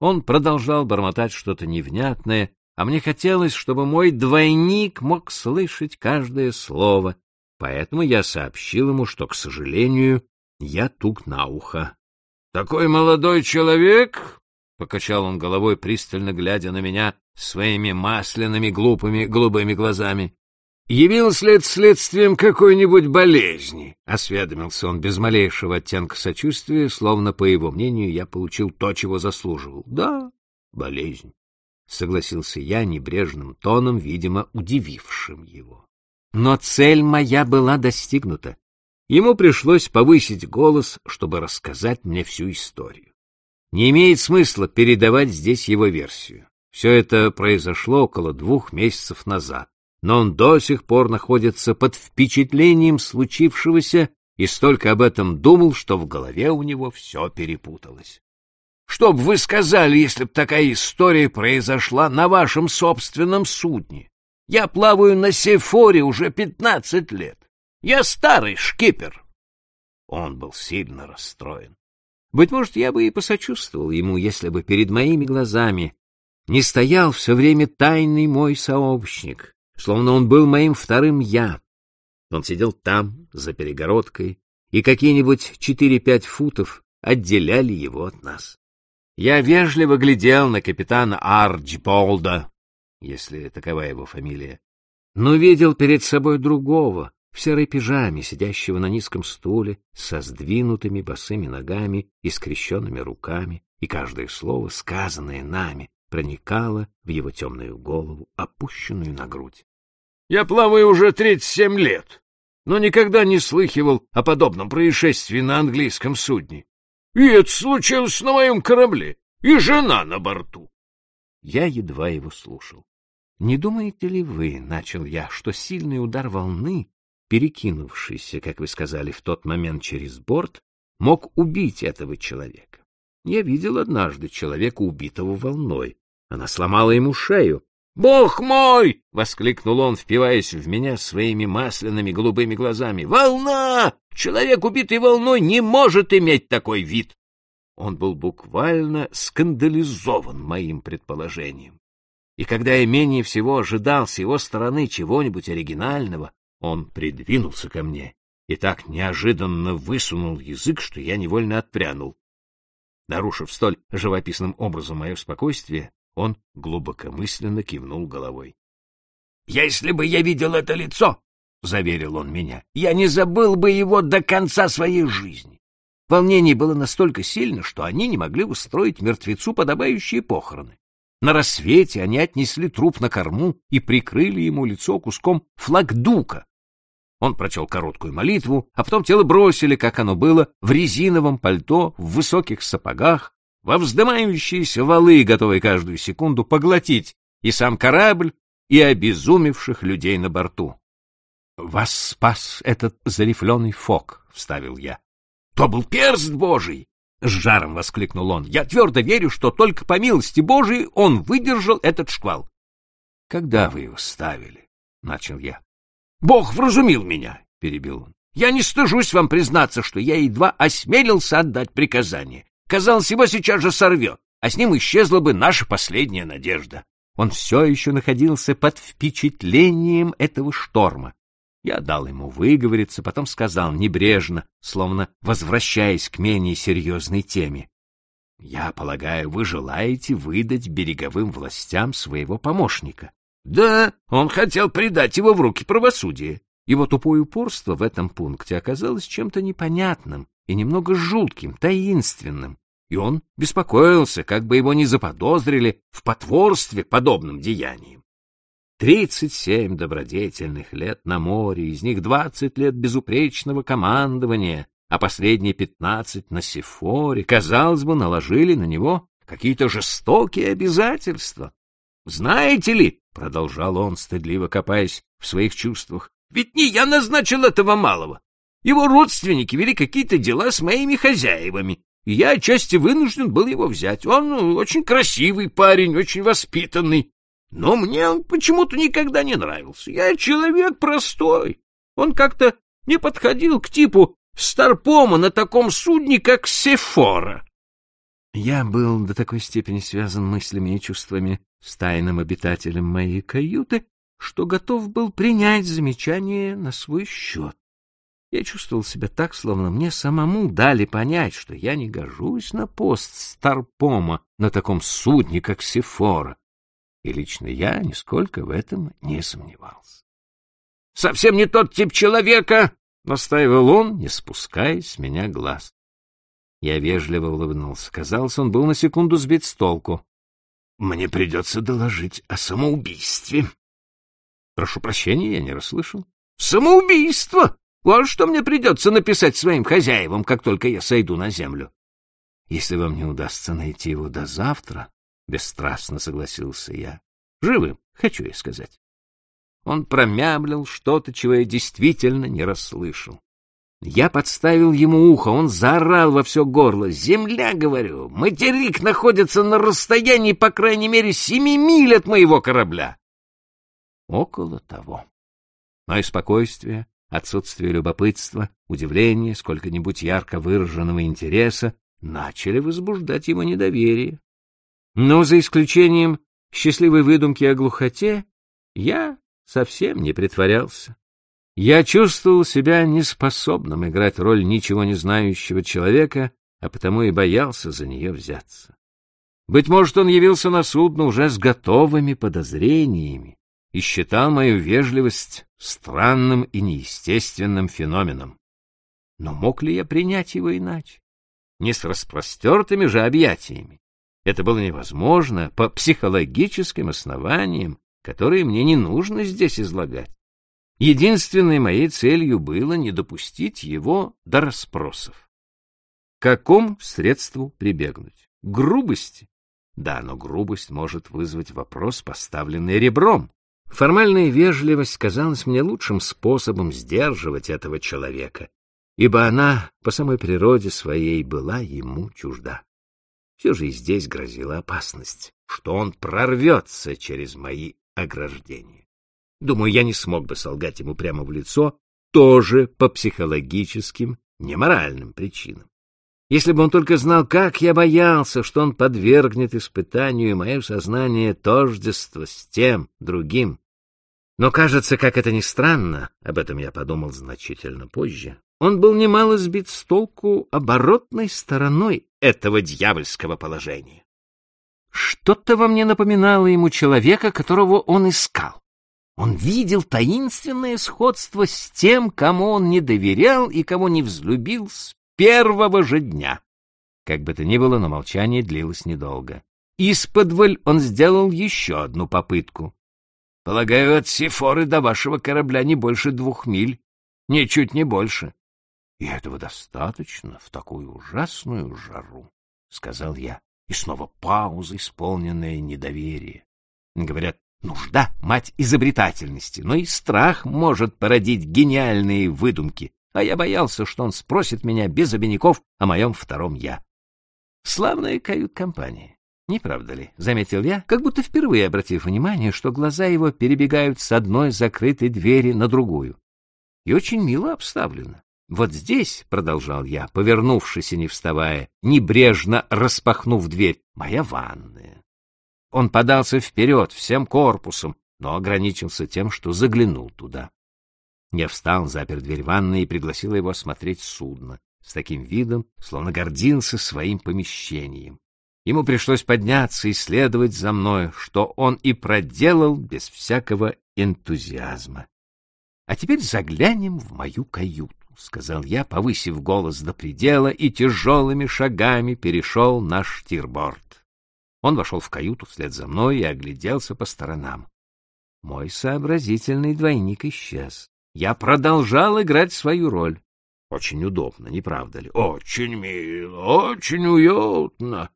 Он продолжал бормотать что-то невнятное, а мне хотелось, чтобы мой двойник мог слышать каждое слово, поэтому я сообщил ему, что, к сожалению, я тук на ухо. — Такой молодой человек, — покачал он головой, пристально глядя на меня своими масляными глупыми голубыми глазами, — явился ли это следствием какой-нибудь болезни? — осведомился он без малейшего оттенка сочувствия, словно, по его мнению, я получил то, чего заслуживал. — Да, болезнь согласился я небрежным тоном, видимо, удивившим его. Но цель моя была достигнута. Ему пришлось повысить голос, чтобы рассказать мне всю историю. Не имеет смысла передавать здесь его версию. Все это произошло около двух месяцев назад, но он до сих пор находится под впечатлением случившегося и столько об этом думал, что в голове у него все перепуталось. Что бы вы сказали, если бы такая история произошла на вашем собственном судне? Я плаваю на Сефоре уже пятнадцать лет. Я старый шкипер. Он был сильно расстроен. Быть может, я бы и посочувствовал ему, если бы перед моими глазами не стоял все время тайный мой сообщник, словно он был моим вторым «я». Он сидел там, за перегородкой, и какие-нибудь четыре-пять футов отделяли его от нас. Я вежливо глядел на капитана Арчболда, если такова его фамилия, но видел перед собой другого, в серой пижаме, сидящего на низком стуле, со сдвинутыми босыми ногами и скрещенными руками, и каждое слово, сказанное нами, проникало в его темную голову, опущенную на грудь. — Я плаваю уже тридцать семь лет, но никогда не слыхивал о подобном происшествии на английском судне. И это случилось на моем корабле, и жена на борту. Я едва его слушал. Не думаете ли вы, — начал я, — что сильный удар волны, перекинувшийся, как вы сказали, в тот момент через борт, мог убить этого человека? Я видел однажды человека, убитого волной. Она сломала ему шею. «Бог мой!» — воскликнул он, впиваясь в меня своими масляными голубыми глазами. «Волна! Человек, убитый волной, не может иметь такой вид!» Он был буквально скандализован моим предположением. И когда я менее всего ожидал с его стороны чего-нибудь оригинального, он придвинулся ко мне и так неожиданно высунул язык, что я невольно отпрянул. Нарушив столь живописным образом мое спокойствие, он глубокомысленно кивнул головой. — Если бы я видел это лицо, — заверил он меня, — я не забыл бы его до конца своей жизни. Волнение было настолько сильно, что они не могли устроить мертвецу подобающие похороны. На рассвете они отнесли труп на корму и прикрыли ему лицо куском флагдука. Он прочел короткую молитву, а потом тело бросили, как оно было, в резиновом пальто, в высоких сапогах, во вздымающиеся валы, готовые каждую секунду поглотить и сам корабль, и обезумевших людей на борту. — Вас спас этот зарифленый фок, — вставил я. То был перст Божий! — с жаром воскликнул он. — Я твердо верю, что только по милости Божией он выдержал этот шквал. — Когда вы его ставили? — начал я. — Бог вразумил меня, — перебил он. — Я не стыжусь вам признаться, что я едва осмелился отдать приказание. Казалось, его сейчас же сорвет, а с ним исчезла бы наша последняя надежда. Он все еще находился под впечатлением этого шторма. Я дал ему выговориться, потом сказал небрежно, словно возвращаясь к менее серьезной теме. «Я полагаю, вы желаете выдать береговым властям своего помощника?» «Да, он хотел предать его в руки правосудия». Его тупое упорство в этом пункте оказалось чем-то непонятным и немного жутким, таинственным, и он беспокоился, как бы его не заподозрили в потворстве подобным деяниям. Тридцать семь добродетельных лет на море, из них двадцать лет безупречного командования, а последние пятнадцать на Сефоре, казалось бы, наложили на него какие-то жестокие обязательства. «Знаете ли, — продолжал он, стыдливо копаясь в своих чувствах, — ведь не я назначил этого малого. Его родственники вели какие-то дела с моими хозяевами, и я отчасти вынужден был его взять. Он ну, очень красивый парень, очень воспитанный, но мне он почему-то никогда не нравился. Я человек простой. Он как-то не подходил к типу Старпома на таком судне, как Сефора. Я был до такой степени связан мыслями и чувствами с тайным обитателем моей каюты, что готов был принять замечание на свой счет. Я чувствовал себя так, словно мне самому дали понять, что я не гожусь на пост Старпома на таком судне, как Сефора. И лично я нисколько в этом не сомневался. — Совсем не тот тип человека! — настаивал он, не спуская с меня глаз. Я вежливо улыбнулся. Казалось, он был на секунду сбит с толку. — Мне придется доложить о самоубийстве. — Прошу прощения, я не расслышал. — Самоубийство! Вот что мне придется написать своим хозяевам, как только я сойду на землю. — Если вам не удастся найти его до завтра, — бесстрастно согласился я. — Живым, хочу я сказать. Он промямлил что-то, чего я действительно не расслышал. Я подставил ему ухо, он заорал во все горло. «Земля, — говорю, — материк находится на расстоянии, по крайней мере, семи миль от моего корабля». Около того. Но и спокойствие, отсутствие любопытства, удивление, сколько-нибудь ярко выраженного интереса начали возбуждать его недоверие. Но за исключением счастливой выдумки о глухоте, я совсем не притворялся. Я чувствовал себя неспособным играть роль ничего не знающего человека, а потому и боялся за нее взяться. Быть может, он явился на судно уже с готовыми подозрениями и считал мою вежливость странным и неестественным феноменом. Но мог ли я принять его иначе? Не с распростертыми же объятиями. Это было невозможно по психологическим основаниям, которые мне не нужно здесь излагать. Единственной моей целью было не допустить его до расспросов. К какому средству прибегнуть? грубости? Да, но грубость может вызвать вопрос, поставленный ребром. Формальная вежливость казалась мне лучшим способом сдерживать этого человека, ибо она по самой природе своей была ему чужда. Все же и здесь грозила опасность, что он прорвется через мои ограждения. Думаю, я не смог бы солгать ему прямо в лицо, тоже по психологическим, не моральным причинам. Если бы он только знал, как я боялся, что он подвергнет испытанию мое сознание тождества с тем, другим. Но, кажется, как это ни странно, об этом я подумал значительно позже, он был немало сбит с толку оборотной стороной этого дьявольского положения. Что-то во мне напоминало ему человека, которого он искал. Он видел таинственное сходство с тем, кому он не доверял и кого не взлюбил с первого же дня. Как бы то ни было, но молчание длилось недолго. Исподволь он сделал еще одну попытку. — Полагаю, от Сифоры до вашего корабля не больше двух миль, ничуть не больше. — И этого достаточно в такую ужасную жару, — сказал я. И снова пауза, исполненная недоверие. Говорят, нужда — мать изобретательности, но и страх может породить гениальные выдумки, а я боялся, что он спросит меня без обиняков о моем втором «я». Славная кают-компания, не правда ли? — заметил я, как будто впервые обратив внимание, что глаза его перебегают с одной закрытой двери на другую. И очень мило обставлено. Вот здесь, — продолжал я, повернувшись и не вставая, небрежно распахнув дверь, — моя ванная. Он подался вперед всем корпусом, но ограничился тем, что заглянул туда. Я встал, запер дверь ванной и пригласил его осмотреть судно, с таким видом, словно гордился своим помещением. Ему пришлось подняться и следовать за мной, что он и проделал без всякого энтузиазма. А теперь заглянем в мою каюту. — сказал я, повысив голос до предела, и тяжелыми шагами перешел на штирборд. Он вошел в каюту вслед за мной и огляделся по сторонам. Мой сообразительный двойник исчез. Я продолжал играть свою роль. Очень удобно, не правда ли? Очень мило, очень уютно.